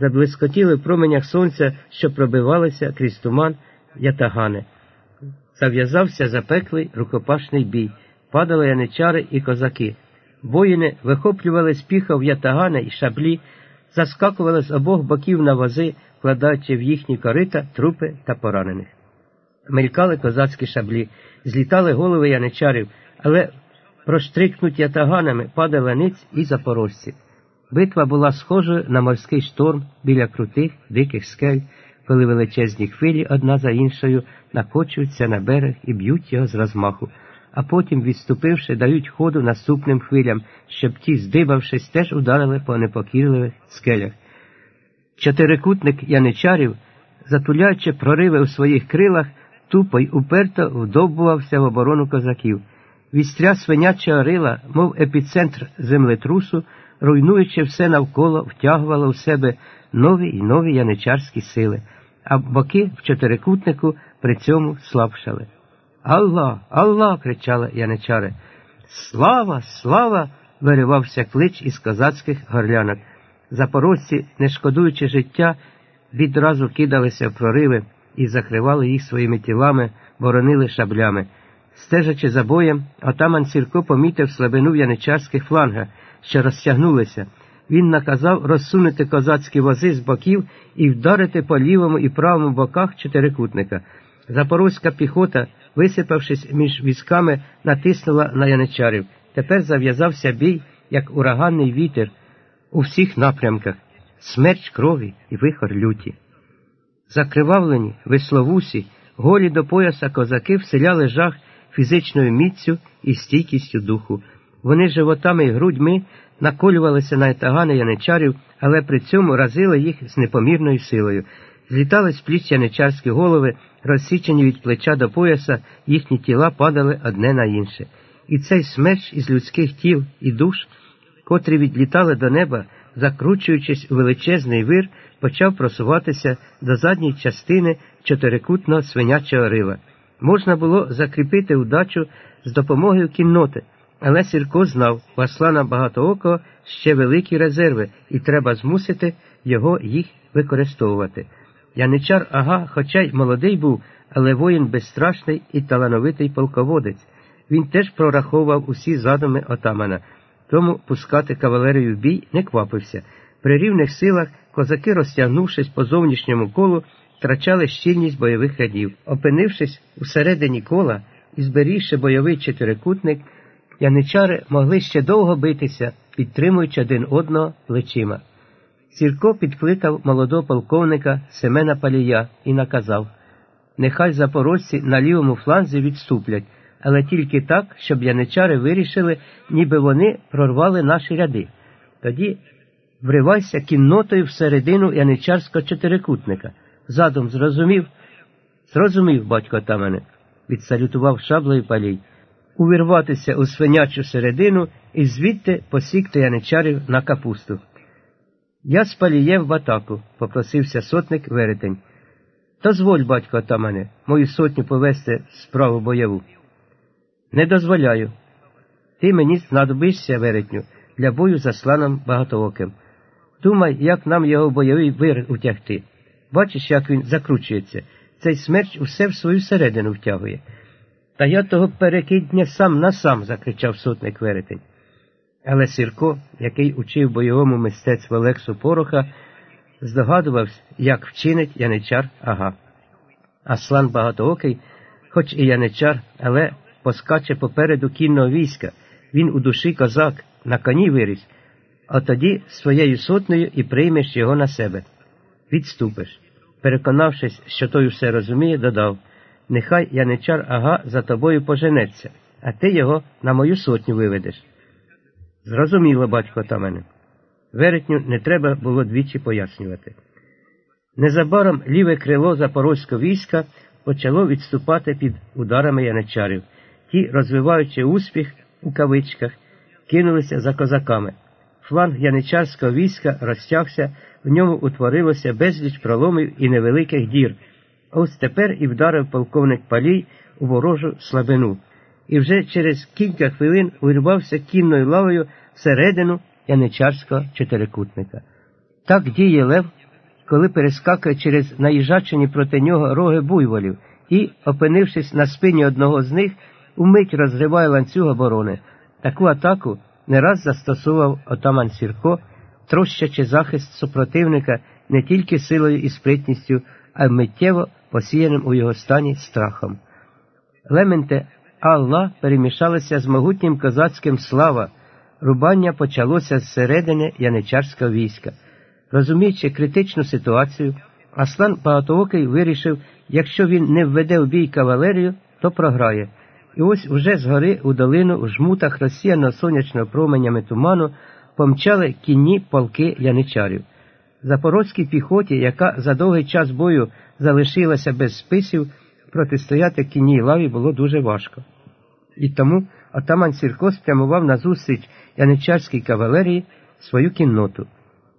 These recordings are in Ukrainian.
заблискотіли в променях сонця, що пробивалися крізь туман ятагани. Зав'язався запеклий рукопашний бій, падали яничари і козаки. Воїни вихоплювали з піхов ятагани і шаблі, заскакували з обох боків на вози, вкладаючи в їхні корита трупи та поранених. Мелькали козацькі шаблі, злітали голови яничарів, але проштрикнуті ятаганами падали ниць і запорожці. Битва була схожою на морський шторм біля крутих, диких скель, коли величезні хвилі одна за іншою накочуються на берег і б'ють його з розмаху, а потім, відступивши, дають ходу наступним хвилям, щоб ті, здибавшись, теж ударили по непокірливих скелях. Чотирикутник яничарів, затуляючи прориви у своїх крилах, тупо й уперто вдовбувався в оборону козаків. Вістря свинячого рила, мов епіцентр землетрусу, руйнуючи все навколо, втягувало в себе нові й нові яничарські сили, а боки в чотирикутнику при цьому слабшали. Алла, Алла. кричали яничари. Слава, слава. виривався клич із козацьких горлянок. Запорожці, не шкодуючи життя, відразу кидалися в прориви і закривали їх своїми тілами, боронили шаблями. Стежачи за боєм, отаман Сірко помітив слабину в яничарських флангах, що розтягнулися. Він наказав розсунути козацькі вози з боків і вдарити по лівому і правому боках чотирикутника. Запорозька піхота, висипавшись між військами, натиснула на яничарів. Тепер зав'язався бій, як ураганний вітер у всіх напрямках, смерч крові і вихор люті. Закривавлені, весловусі, голі до пояса козаки вселяли жах фізичною міцю і стійкістю духу. Вони животами і грудьми наколювалися на етагани яничарів, але при цьому разили їх з непомірною силою. Злітали з пліч яничарські голови, розсічені від плеча до пояса, їхні тіла падали одне на інше. І цей смерч із людських тіл і душ, котрі відлітали до неба, закручуючись у величезний вир, почав просуватися до задньої частини чотирикутного свинячого рила. Можна було закріпити удачу з допомогою кінноти, але Сірко знав, у Аслана Багатоокого ще великі резерви, і треба змусити його їх використовувати. Яничар Ага, хоча й молодий був, але воїн безстрашний і талановитий полководець. Він теж прораховував усі задуми отамана, тому пускати кавалерію в бій не квапився. При рівних силах козаки, розтягнувшись по зовнішньому колу, втрачали щільність бойових рядів. Опинившись у середині кола і зберігши бойовий чотирикутник, яничари могли ще довго битися, підтримуючи один одного плечима. Сірко підкликав молодого полковника Семена Палія і наказав нехай запорожці на лівому фланзі відступлять, але тільки так, щоб яничари вирішили, ніби вони прорвали наші ряди. Тоді вривайся кіннотою всередину яничарського чотирикутника. Задум зрозумів? Зрозумів, батько Тамане, відсалютував шаблею палій. Увірватися у свинячу середину і звідти посікти яничарів на капусту. Я з палієм в атаку, попросився сотник веретень. Дозволь, батько отамане, мою сотню повести справу бойову. Не дозволяю. Ти мені знадобишся, веретню, для бою за сланом багатооким. Думай, як нам його бойовий вир утягти. Бачиш, як він закручується. Цей смерч усе в свою середину втягує. Та я того перекидня сам на сам, закричав сотник веретень. Але Сірко, який учив бойовому мистецтву Олексу Пороха, здогадувався, як вчинить яничар ага. Аслан Багатоокий, хоч і яничар, але поскаче попереду кінного війська. Він у душі козак, на коні виріс, а тоді своєю сотнею і приймеш його на себе. Відступиш. Переконавшись, що той все розуміє, додав Нехай яничар ага за тобою поженеться, а ти його на мою сотню виведеш. Зрозуміло, батько та мене. Веретню не треба було двічі пояснювати. Незабаром ліве крило запорозького війська почало відступати під ударами яничарів. Ті, розвиваючи успіх у кавичках, кинулися за козаками. Фланг яничарського війська розтягся, в ньому утворилося безліч проломів і невеликих дір. Ось тепер і вдарив полковник Палій у ворожу слабину, і вже через кілька хвилин урвався кінною лавою всередину яничарського чотирикутника. Так діє лев, коли перескакує через наїжачені проти нього роги буйволів і, опинившись на спині одного з них, умить розриває ланцюг оборони. Таку атаку не раз застосував отаман Сірко, трощачи захист супротивника не тільки силою і спритністю, а й миттєво посіяним у його стані страхом. Лементе Алла перемішалися з могутнім козацьким слава. Рубання почалося з середини яничарського війська. Розуміючи критичну ситуацію, Аслан Багатоокий вирішив, якщо він не введе в бій кавалерію, то програє. І ось уже згори у долину у жмутах розсіяно сонячного променями туману помчали кінні полки яничарів. Запорозькій піхоті, яка за довгий час бою залишилася без списів, протистояти кінній лаві було дуже важко. І тому отаман Сірко спрямував на зустріч яничарській кавалерії свою кінноту.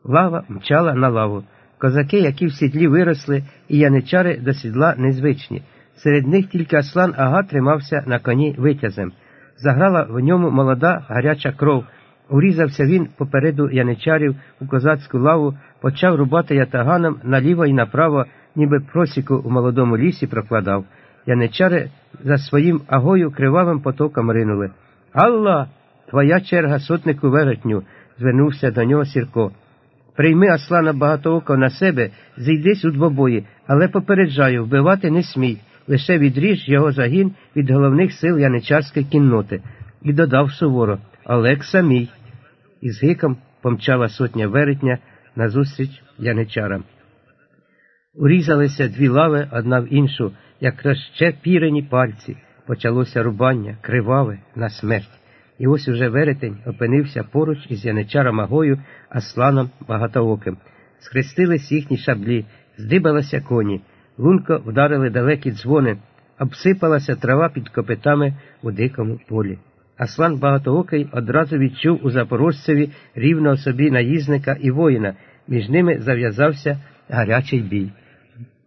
Лава мчала на лаву. Козаки, які в сідлі виросли, і яничари до сідла незвичні. Серед них тільки Аслан Ага тримався на коні витязем. Заграла в ньому молода гаряча кров. Урізався він попереду яничарів у козацьку лаву, почав рубати ятаганом наліво і направо, ніби просіку у молодому лісі прокладав. Яничари за своїм агою кривавим потоком ринули. Алла, твоя черга сотнику веретню, звернувся до нього Сірко. Прийми Аслана Багатооко на себе, зійдись у двобої, але попереджаю, вбивати не смій, лише відріж його загін від головних сил яничарської кінноти. І додав суворо Олекса мій. І з гиком помчала сотня веретня назустріч яничарам. Урізалися дві лави одна в іншу, як краще пірені пальці. Почалося рубання, криваве, на смерть. І ось уже веретень опинився поруч із яничаром Агою, Асланом Багатооким. Схрестились їхні шаблі, здибалися коні, лунко вдарили далекі дзвони, обсипалася трава під копитами у дикому полі. Аслан Багатоокий одразу відчув у запорожцеві рівного собі наїзника і воїна, між ними зав'язався гарячий бій.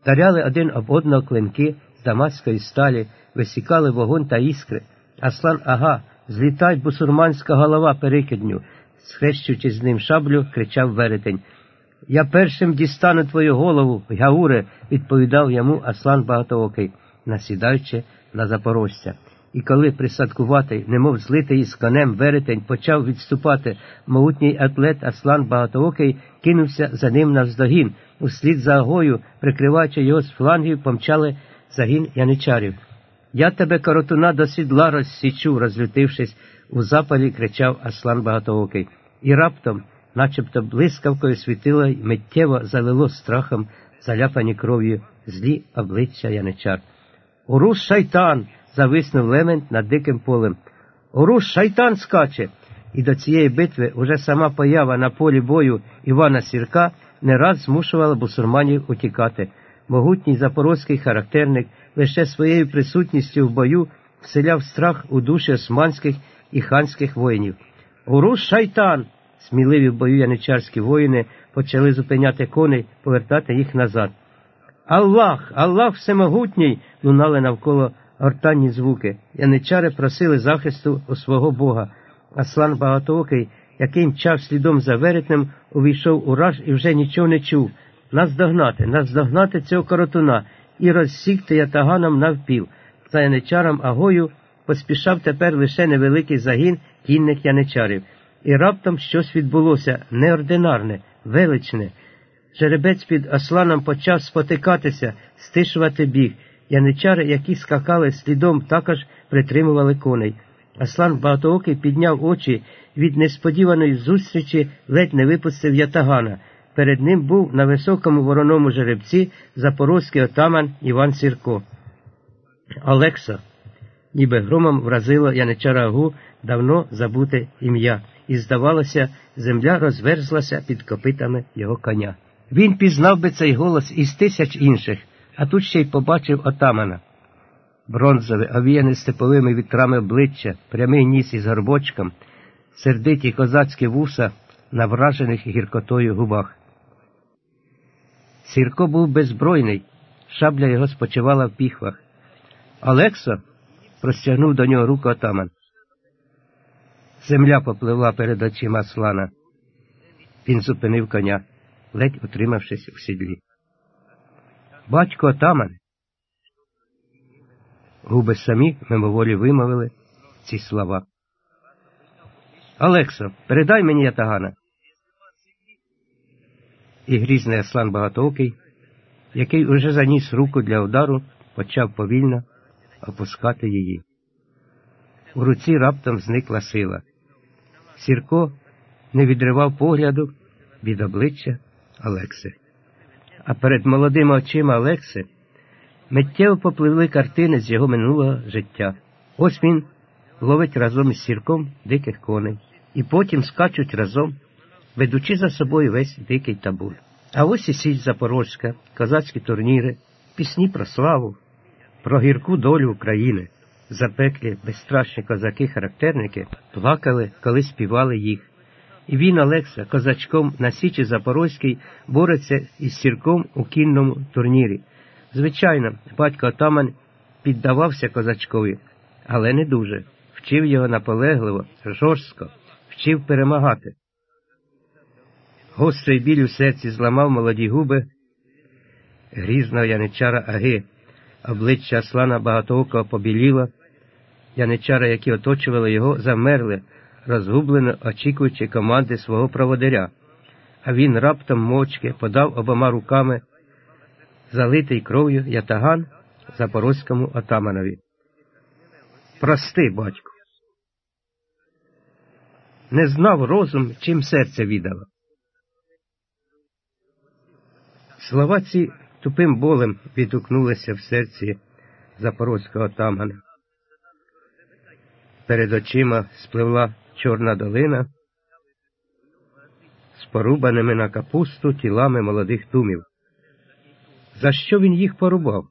Таряли один об одного клинки з дамаської сталі, висікали вогонь та іскри. Аслан Ага, злітай, бусурманська голова перекидню, схрещуючи з ним шаблю, кричав веретень. Я першим дістану твою голову, Гауре, відповідав йому Аслан Багатоокий, насідаючи на запорожця. І коли присадкуватий, немов злитий із конем веретень, почав відступати, могутній атлет Аслан Багатоокий кинувся за ним навздогін. Услід за агою, прикриваючи його з флангів, помчали загін яничарів. Я тебе, коротуна, до сідла розсічу, розлютившись, у запалі кричав Аслан Багатоокий. І раптом, начебто блискавкою світило й миттєво залило страхом, заляпані кров'ю злі обличчя яничар. Урус шайтан! зависнув лемент над диким полем. Урус шайтан скаче! І до цієї битви уже сама поява на полі бою Івана Сірка не раз змушувала бусурманів утікати. Могутній запорозький характерник лише своєю присутністю в бою вселяв страх у душі османських і ханських воїнів. Урус шайтан! Сміливі в бою яничарські воїни почали зупиняти коней, повертати їх назад. Аллах, Аллах всемогутній! лунали навколо гортанні звуки. Яничари просили захисту у свого Бога. Аслан Багатоокий, який мчав слідом за веретнем, увійшов у раж і вже нічого не чув. Нас догнати, нас догнати цього коротуна і розсікти ятаганом навпів. За яничаром агою поспішав тепер лише невеликий загін кінних яничарів. І раптом щось відбулося неординарне, величне. Жеребець під Асланом почав спотикатися, стишувати біг. Яничари, які скакали слідом, також притримували коней. Аслан Багатоокий підняв очі від несподіваної зустрічі, ледь не випустив ятагана. Перед ним був на високому вороному жеребці запорозький отаман Іван Сірко. Олекса, ніби громом вразило яничара Агу давно забуте ім'я, і, здавалося, земля розверзлася під копитами його коня. Він пізнав би цей голос із тисяч інших, а тут ще й побачив отамана. Бронзове, овіяне степовими вітрами обличчя, прямий ніс із горбочком, сердиті козацькі вуса на вражених гіркотою губах. Сірко був беззбройний, шабля його спочивала в піхвах. Олексо простягнув до нього руку отаман. Земля попливла перед очима слана. Він зупинив коня. ледь утримавшись у сідлі. Батько отамане. Губи самі мимоволі вимовили ці слова. Олексо, передай мені ятагана. І грізний Аслан Багатоокий, який уже заніс руку для удару, почав повільно опускати її. У руці раптом зникла сила. Сірко не відривав погляду від обличчя Олекси. А перед молодими очима Олекси миттєво попливли картини з його минулого життя. Ось він ловить разом із сірком диких коней, і потім скачуть разом, ведучи за собою весь дикий табун. А ось і сіль Запорозька, козацькі турніри, пісні про славу, про гірку долю України. Запеклі, безстрашні козаки-характерники плакали, коли співали їх. І він, Олекса, козачком на Січі Запорозькій, бореться із сірком у кінному турнірі. Звичайно, батько отаман піддавався козачкові, але не дуже. Вчив його наполегливо, жорстко, вчив перемагати. Гострий біль у серці зламав молоді губи грізного яничара Аги. Обличчя Аслана багатоокого побіліло, яничара, які оточували його, замерли, розгублено очікуючи команди свого проводиря, а він раптом мовчки подав обома руками залитий кров'ю ятаган запорозькому отаманові. Прости, батьку. Не знав розум, чим серце віддало. Слова ці тупим болем відгукнулися в серці запорозького отамана. Перед очима спливла чорна долина з порубаними на капусту тілами молодих тумів. За що він їх порубав?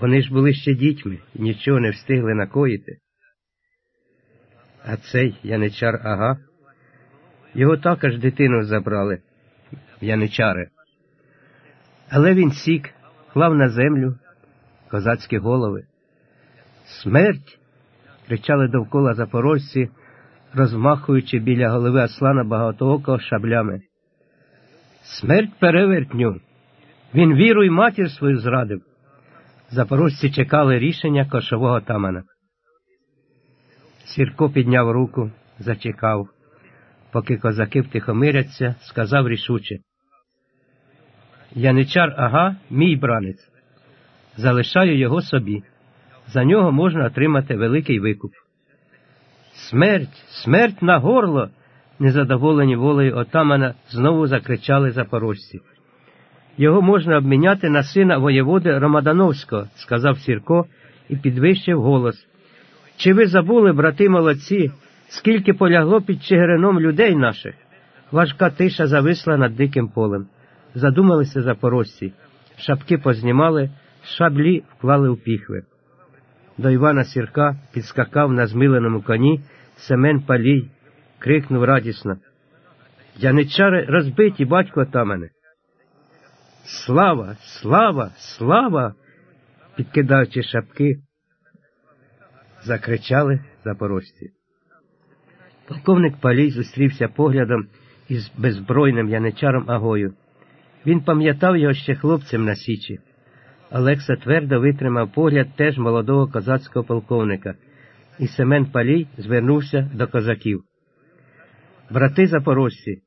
Вони ж були ще дітьми нічого не встигли накоїти. А цей яничар ага, його також дитину забрали, яничари. Але він сік, клав на землю козацькі голови. Смерть. кричали довкола запорожці, розмахуючи біля голови Аслана багатоокого шаблями. Смерть перевертню. Він віру й матір свою зрадив. Запорожці чекали рішення кошового тамана. Сірко підняв руку, зачекав. Поки козаки втихомиряться, сказав рішуче. Яничар ага, мій бранець. Залишаю його собі. За нього можна отримати великий викуп. Смерть, смерть на горло. незадоволені волею отамана знову закричали запорожці. Його можна обміняти на сина воєводи Ромадановського, сказав Сірко і підвищив голос. Чи ви забули, брати молодці, скільки полягло під Чигирином людей наших? Важка тиша зависла над диким полем. Задумалися запорожці, шапки познімали, шаблі вклали у піхви. До Івана Сірка підскакав на змиленому коні Семен Палій, крикнув радісно. Яничари розбиті, батько отамане. Слава, слава, слава. підкидаючи шапки, закричали запорожці. Полковник Палій зустрівся поглядом із беззбройним яничаром Агою. Він пам'ятав його ще хлопцем на Січі. Олекса твердо витримав погляд теж молодого козацького полковника, і Семен Палій звернувся до козаків. Брати запорожці.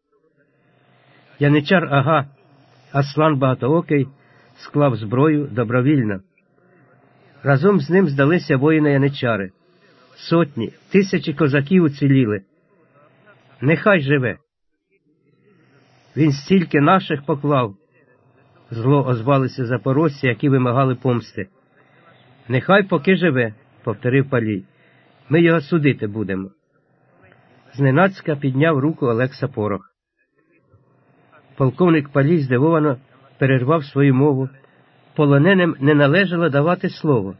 Яничар Ага, Аслан Багатоокий склав зброю добровільно. Разом з ним здалися воїни яничари. Сотні, тисячі козаків уціліли. Нехай живе. Він стільки наших поклав. Зло озвалися запорожці, які вимагали помсти. Нехай поки живе, повторив палій. Ми його судити будемо. Зненацька підняв руку Олекса Порох. Полковник Палій здивовано перервав свою мову. Полоненим не належало давати слово,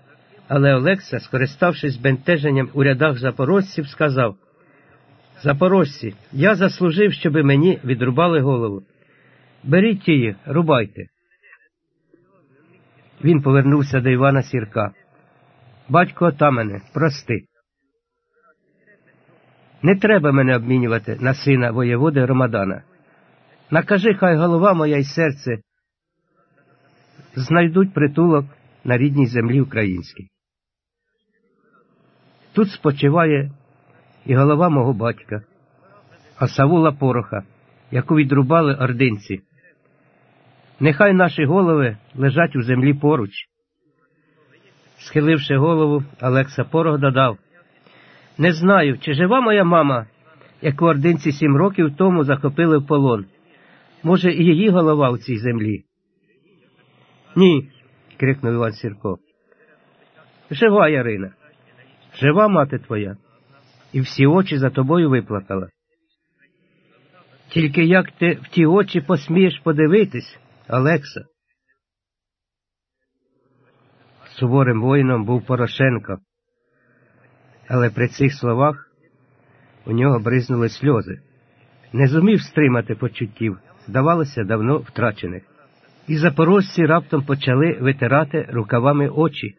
але Олекса, скориставшись бентеженням у рядах запорожців, сказав Запорожці, я заслужив, щоби мені відрубали голову. Беріть її, рубайте. Він повернувся до Івана Сірка. Батько отамене, прости. Не треба мене обмінювати на сина воєводи Ромадана. Накажи, хай голова моя й серце знайдуть притулок на рідній землі українській. Тут спочиває і голова мого батька, а Савула Пороха, яку відрубали ординці. Нехай наші голови лежать у землі поруч. Схиливши голову, Олекса Порох додав Не знаю, чи жива моя мама, яку ординці сім років тому захопили в полон. Може, і її голова у цій землі? Ні, крикнув Іван Сірко. Жива Ярина, жива мати твоя, і всі очі за тобою виплакала. Тільки як ти в ті очі посмієш подивитись, Олекса? Суворим воїном був Порошенко, але при цих словах у нього бризнули сльози. Не зумів стримати почуттів, здавалося, давно втрачених. І запорожці раптом почали витирати рукавами очі.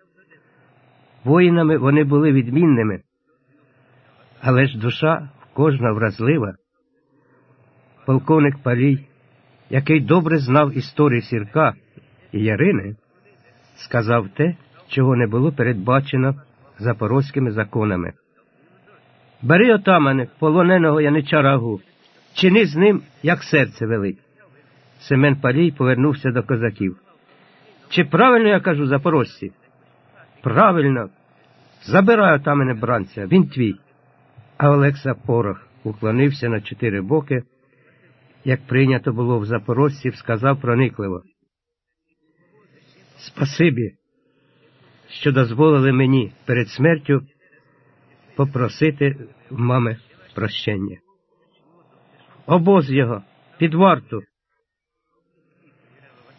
Воїнами вони були відмінними, але ж душа кожна вразлива. Полковник Палій, який добре знав історію сірка і Ярини, сказав те, чого не було передбачено запорозькими законами. Бери отамане полоненого янича рагу, чини з ним, як серце велить. Семен Палій повернувся до козаків. Чи правильно я кажу запорожці? Правильно. Забирай отамане бранця, він твій. А Олекса Порох уклонився на чотири боки, як прийнято було в запорожців, сказав проникливо. Спасибі, що дозволили мені перед смертю попросити мами прощення. Обоз його під варту.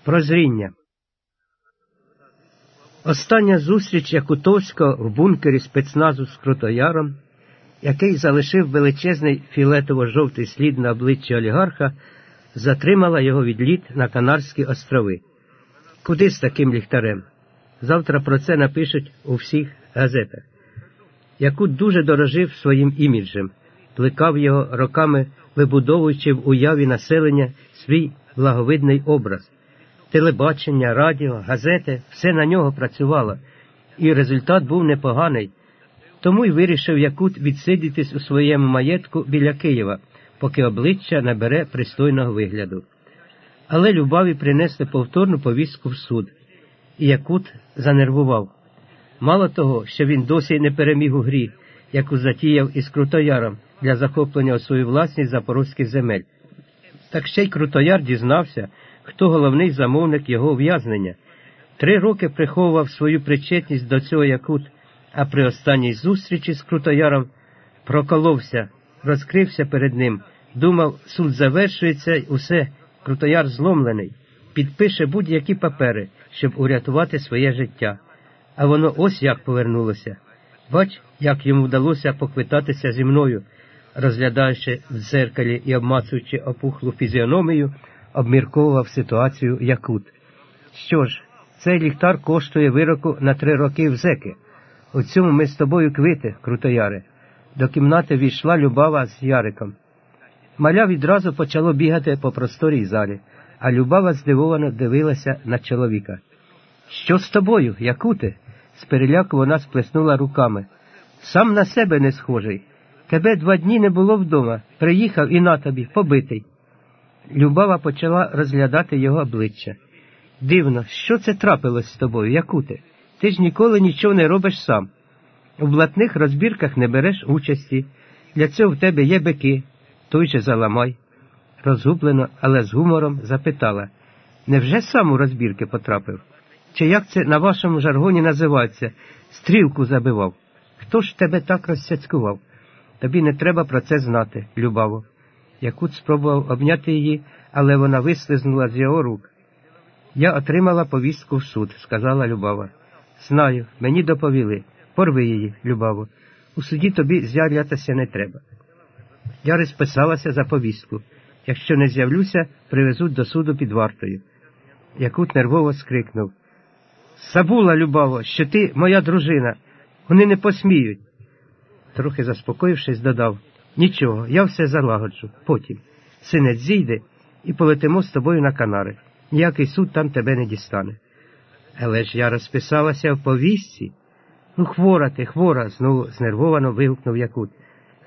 Прозріння. Остання зустріч Якутовського в бункері спецназу з Крутояром, який залишив величезний філетово-жовтий слід на обличчі олігарха, затримала його відліт на Канарські острови. Куди з таким ліхтарем? Завтра про це напишуть у всіх газетах. Якут дуже дорожив своїм іміджем, плекав його роками, вибудовуючи в уяві населення свій благовидний образ. Телебачення, радіо, газети все на нього працювало, і результат був непоганий. Тому й вирішив Якут відсидітись у своєму маєтку біля Києва, поки обличчя набере пристойного вигляду. Але Любаві принесли повторну повістку в суд, і Якут занервував. Мало того, що він досі не переміг у грі, яку затіяв із Крутояром для захоплення у свою власність запорозьких земель. Так ще й Крутояр дізнався, хто головний замовник його ув'язнення. Три роки приховував свою причетність до цього Якут, а при останній зустрічі з Крутояром проколовся, розкрився перед ним, думав, суд завершується й усе, Крутояр зломлений, підпише будь-які папери, щоб урятувати своє життя. А воно ось як повернулося. Бач, як йому вдалося поквитатися зі мною, розглядаючи в дзеркалі і обмацуючи опухлу фізіономію, обмірковував ситуацію Якут. Що ж, цей ліхтар коштує вироку на три роки в зеки. У цьому ми з тобою квити, крутояре. До кімнати війшла Любава з Яриком. Маля відразу почало бігати по просторій залі, а Любава здивовано дивилася на чоловіка. Що з тобою, Якуте? З переляку вона сплеснула руками. Сам на себе не схожий. Тебе два дні не було вдома. Приїхав і на тобі, побитий. Любава почала розглядати його обличчя. Дивно, що це трапилось з тобою, Якуте? Ти ж ніколи нічого не робиш сам. У блатних розбірках не береш участі. Для цього в тебе є бики, той же заламай. Розгублено, але з гумором запитала невже сам у розбірки потрапив? Чи як це на вашому жаргоні називається? Стрілку забивав. Хто ж тебе так розсяцькував? Тобі не треба про це знати, Любаво. Якут спробував обняти її, але вона вислизнула з його рук. Я отримала повістку в суд, сказала Любава. Знаю, мені доповіли. Порви її, Любаво. У суді тобі з'являтися не треба. Я розписалася за повістку. Якщо не з'явлюся, привезуть до суду під вартою. Якут нервово скрикнув. Забула, Любаво, що ти моя дружина. Вони не посміють. Трохи заспокоївшись, додав Нічого, я все залагоджу. Потім. Синець зійде, і полетимо з тобою на Канари. Ніякий суд там тебе не дістане. Але ж я розписалася в повістці. Ну, хвора ти, хвора, знову знервовано вигукнув Якут.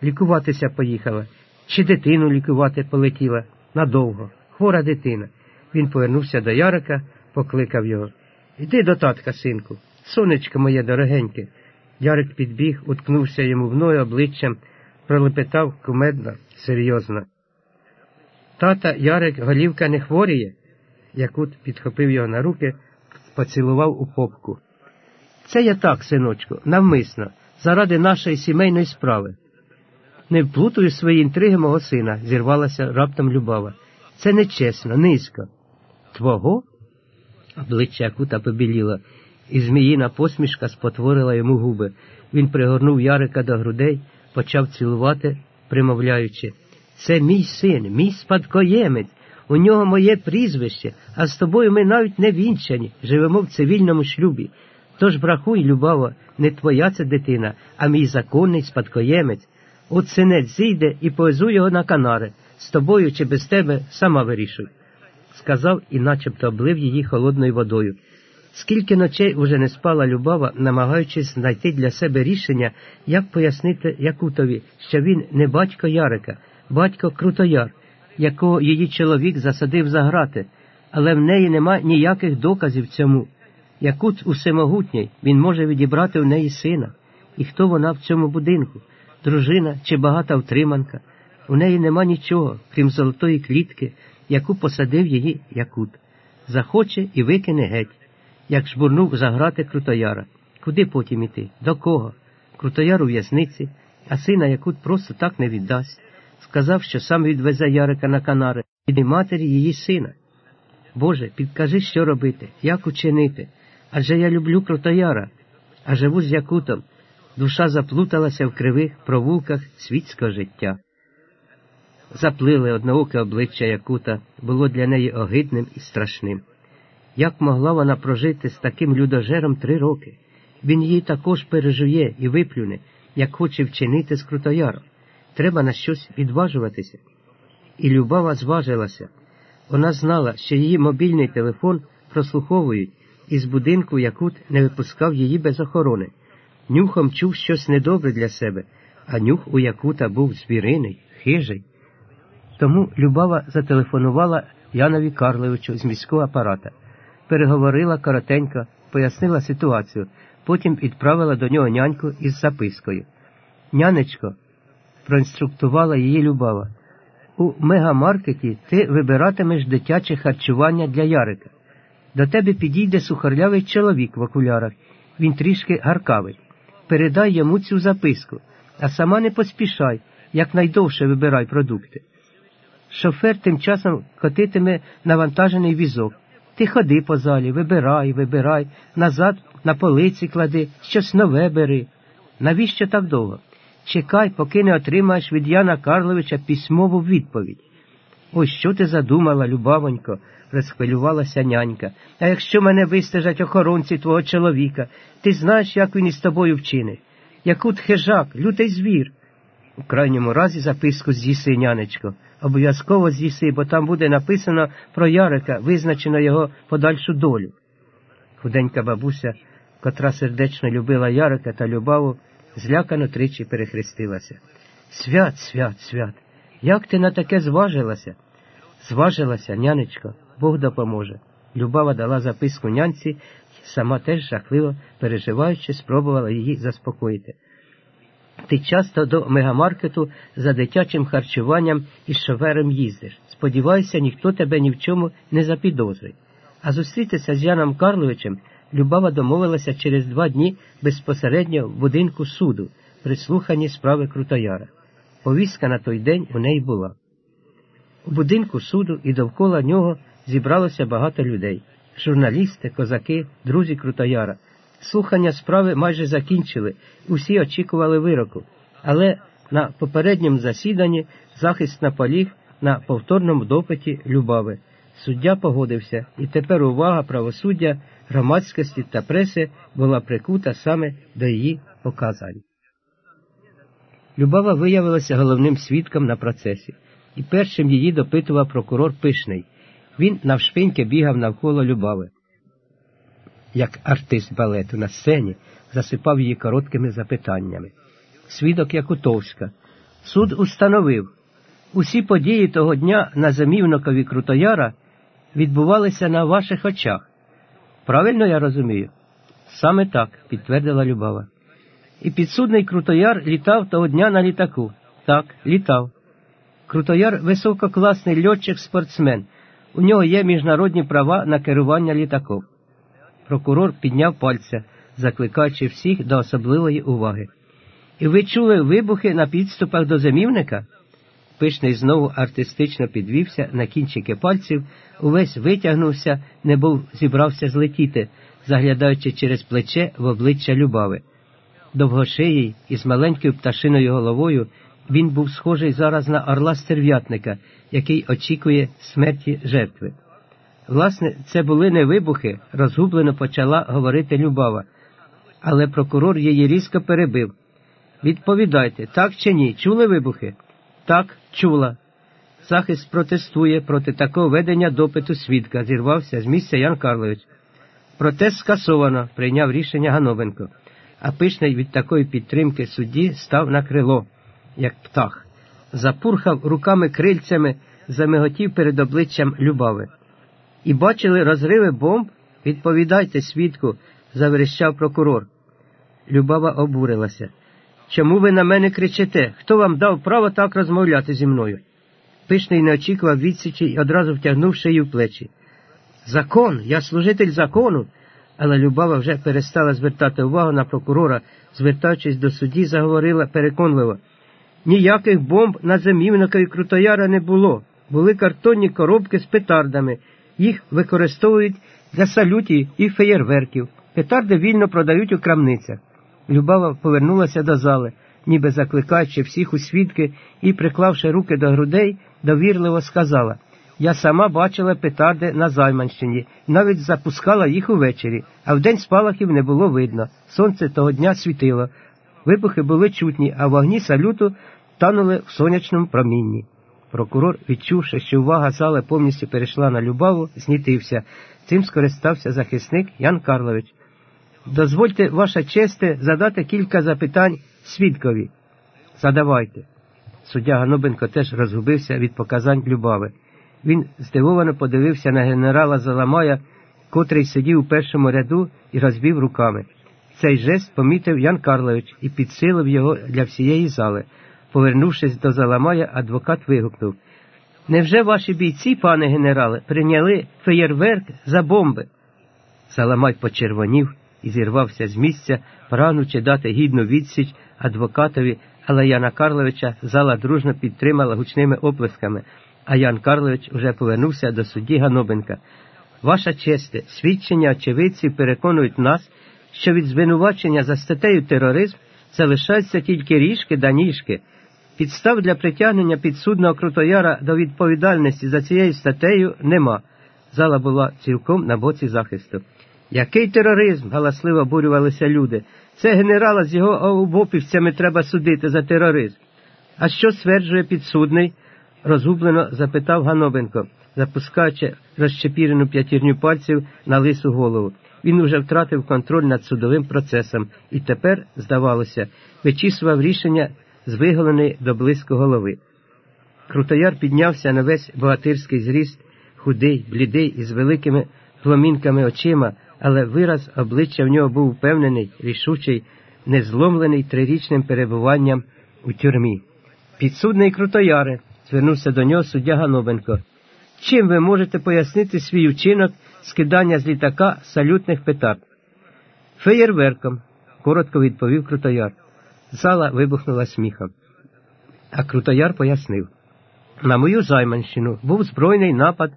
Лікуватися поїхала. Чи дитину лікувати полетіла? Надовго. Хвора дитина. Він повернувся до Ярика, покликав його. Іди до татка, синку. Сонечко моє дорогеньке. Ярик підбіг, уткнувся йому ноги обличчям, пролепетав кумедно, серйозно. Тата Ярик голівка не хворіє. Якут підхопив його на руки, поцілував у попку. Це я так, синочку, навмисно, заради нашої сімейної справи. Не вплутую свої інтриги мого сина, зірвалася раптом Любава. Це нечесно, низько. Твого? Обличчя Акута побіліло, і зміїна посмішка спотворила йому губи. Він пригорнув Ярика до грудей, почав цілувати, примовляючи Це мій син, мій спадкоємець, у нього моє прізвище, а з тобою ми навіть не вінчані, живемо в цивільному шлюбі. Тож брахуй, Любава, не твоя це дитина, а мій законний спадкоємець. От синець зійде і повезу його на канари. З тобою чи без тебе сама вирішуй. Сказав і начебто облив її холодною водою. Скільки ночей уже не спала Любава, намагаючись знайти для себе рішення, як пояснити Якутові, що він не батько Ярика, батько Крутояр, якого її чоловік засадив за грати, але в неї нема ніяких доказів цьому. Якут усемогутній, він може відібрати в неї сина. І хто вона в цьому будинку? Дружина чи багата втриманка? У неї нема нічого, крім золотої клітки, яку посадив її Якут. Захоче і викине геть, як жбурнув заграти Крутояра. Куди потім іти? До кого? Крутояр у в'язниці, а сина Якут просто так не віддасть. Сказав, що сам відвезе Ярика на Канари і матері її сина. Боже, підкажи, що робити, як учинити. Адже я люблю Крутояра, а живу з Якутом. Душа заплуталася в кривих провулках світського життя. Заплили однооке обличчя Якута було для неї огидним і страшним. Як могла вона прожити з таким людожером три роки? Він її також пережує і виплюне, як хоче вчинити з Крутояром. Треба на щось відважуватися. І Любава зважилася. Вона знала, що її мобільний телефон прослуховують, і з будинку Якут не випускав її без охорони. Нюхом чув щось недобре для себе, а нюх у Якута був звіриний, хижий. Тому Любава зателефонувала Янові Карловичу з міського апарата, переговорила коротенько, пояснила ситуацію, потім відправила до нього няньку із запискою. Нянечко, проінструктувала її Любава. У мегамаркеті ти вибиратимеш дитяче харчування для Ярика. До тебе підійде сухарлявий чоловік в окулярах, він трішки гаркавий. Передай йому цю записку, а сама не поспішай, якнайдовше вибирай продукти. Шофер тим часом котитиме навантажений візок. Ти ходи по залі, вибирай, вибирай, назад на полиці клади, щось нове бери. Навіщо так довго? Чекай, поки не отримаєш від Яна Карловича письмову відповідь. Ось що ти задумала, любавонько, розхвилювалася нянька. А якщо мене вистежать охоронці твого чоловіка, ти знаєш, як він із тобою вчинить? Якут хижак, лютий звір. У крайньому разі записку з'їси, нянечко. Обов'язково з'їси, бо там буде написано про Ярика, визначено його подальшу долю. Худенька бабуся, котра сердечно любила Ярика та любаву, злякано тричі перехрестилася. Свят, свят, свят, як ти на таке зважилася? Зважилася, нянечко, Бог допоможе. Любава дала записку нянці, сама теж жахливо переживаючи, спробувала її заспокоїти. Ти часто до мегамаркету за дитячим харчуванням і шофером їздиш. Сподіваюся, ніхто тебе ні в чому не запідозрить. А зустрітися з Яном Карловичем Любава домовилася через два дні безпосередньо в будинку суду при слуханні справи Крутояра. Повістка на той день у неї була. У будинку суду і довкола нього зібралося багато людей журналісти, козаки, друзі Крутояра. Слухання справи майже закінчили, усі очікували вироку, але на попередньому засіданні захист наполіг на повторному допиті Любави. Суддя погодився, і тепер увага правосуддя, громадськості та преси була прикута саме до її показань. Любава виявилася головним свідком на процесі. і першим її допитував прокурор Пишний. Він навшпиньки бігав навколо Любави. Як артист балету на сцені засипав її короткими запитаннями. Свідок Якутовська. Суд установив, усі події того дня на замівникові Крутояра відбувалися на ваших очах. Правильно я розумію? Саме так, підтвердила Любава. І підсудний Крутояр літав того дня на літаку. Так, літав. Крутояр висококласний льотчик-спортсмен. У нього є міжнародні права на керування літаком. Прокурор підняв пальця, закликаючи всіх до особливої уваги. І ви чули вибухи на підступах до зимівника? Пишний знову артистично підвівся на кінчики пальців, увесь витягнувся, немов зібрався злетіти, заглядаючи через плече в обличчя Любави. Довгошиїй із маленькою пташиною головою він був схожий зараз на орла стерв'ятника, який очікує смерті жертви. Власне, це були не вибухи, розгублено почала говорити Любава, але прокурор її різко перебив. Відповідайте, так чи ні? Чули вибухи? Так, чула. Захист протестує проти такого ведення допиту свідка, зірвався з місця Ян Карлович. Протест скасовано, прийняв рішення Гановенко, а пишний від такої підтримки судді став на крило, як птах, запурхав руками крильцями, замиготів перед обличчям Любави. І бачили розриви бомб? Відповідайте, свідку, заверещав прокурор. Любава обурилася. Чому ви на мене кричите? Хто вам дав право так розмовляти зі мною? Пишний не очікував відсічі і одразу втягнув шию в плечі. Закон, я служитель закону. Але Любава вже перестала звертати увагу на прокурора, звертаючись до судді, заговорила переконливо. Ніяких бомб на замівникові Крутояра не було. Були картонні коробки з петардами. Їх використовують для салютів і феєрверків. Петарди вільно продають у крамницях. Любава повернулася до зали, ніби закликаючи всіх у свідки і, приклавши руки до грудей, довірливо сказала Я сама бачила петарди на Займанщині, навіть запускала їх увечері, а вдень спалахів не було видно. Сонце того дня світило. Вибухи були чутні, а вогні салюту танули в сонячному промінні. Прокурор, відчувши, що увага зали повністю перейшла на Любаву, знітився. Цим скористався захисник Ян Карлович. Дозвольте, ваша честе, задати кілька запитань свідкові. Задавайте. Суддя Ганобенко теж розгубився від показань Любави. Він здивовано подивився на генерала Заламая, котрий сидів у першому ряду і розвів руками. Цей жест помітив Ян Карлович і підсилив його для всієї зали. Повернувшись до Заламая, адвокат вигукнув Невже ваші бійці, пане генерале, прийняли феєрверк за бомби? Заламай почервонів і зірвався з місця, прагнучи дати гідну відсіч адвокатові, але Яна Карловича зала дружно підтримала гучними оплесками, а Ян Карлович уже повернувся до судді Ганобенка. Ваша честь, свідчення очевидців переконують нас, що від звинувачення за статтею тероризм залишаються тільки ріжки да ніжки. Підстав для притягнення підсудного Крутояра до відповідальності за цією статтею нема. Зала була цілком на боці захисту. Який тероризм? галасливо обурювалися люди. Це генерала з його обопівцями треба судити за тероризм. А що стверджує підсудний? розгублено запитав Ганобенко, запускаючи розчепірену п'ятірню пальців на лису голову. Він уже втратив контроль над судовим процесом і тепер, здавалося, вичісував рішення з виголеної до близько голови. Крутояр піднявся на весь богатирський зріст, худий, блідий із великими пломінками очима, але вираз обличчя в нього був впевнений, рішучий, незломлений трирічним перебуванням у тюрмі. Підсудний Крутояре, звернувся до нього суддя Ганобенко. Чим ви можете пояснити свій учинок скидання з літака салютних петард? Феєрверком, коротко відповів Крутояр. Зала вибухнула сміхом. А Крутояр пояснив на мою займанщину був збройний напад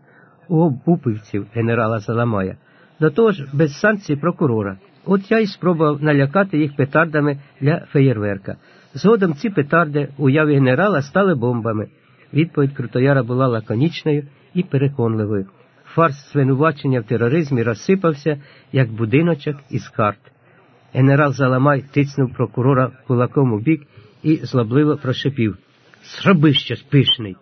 у обупивців генерала Заламая, до того ж без санкцій прокурора. От я й спробував налякати їх петардами для феєрверка. Згодом ці петарди у яві генерала стали бомбами. Відповідь Крутояра була лаконічною і переконливою. Фарс звинувачення в тероризмі розсипався, як будиночок із карт. Генерал Заламай тицнув прокурора кулаком у бік і злобливо прошепів Зроби щось пишний.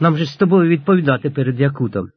Нам же з тобою відповідати перед Якутом.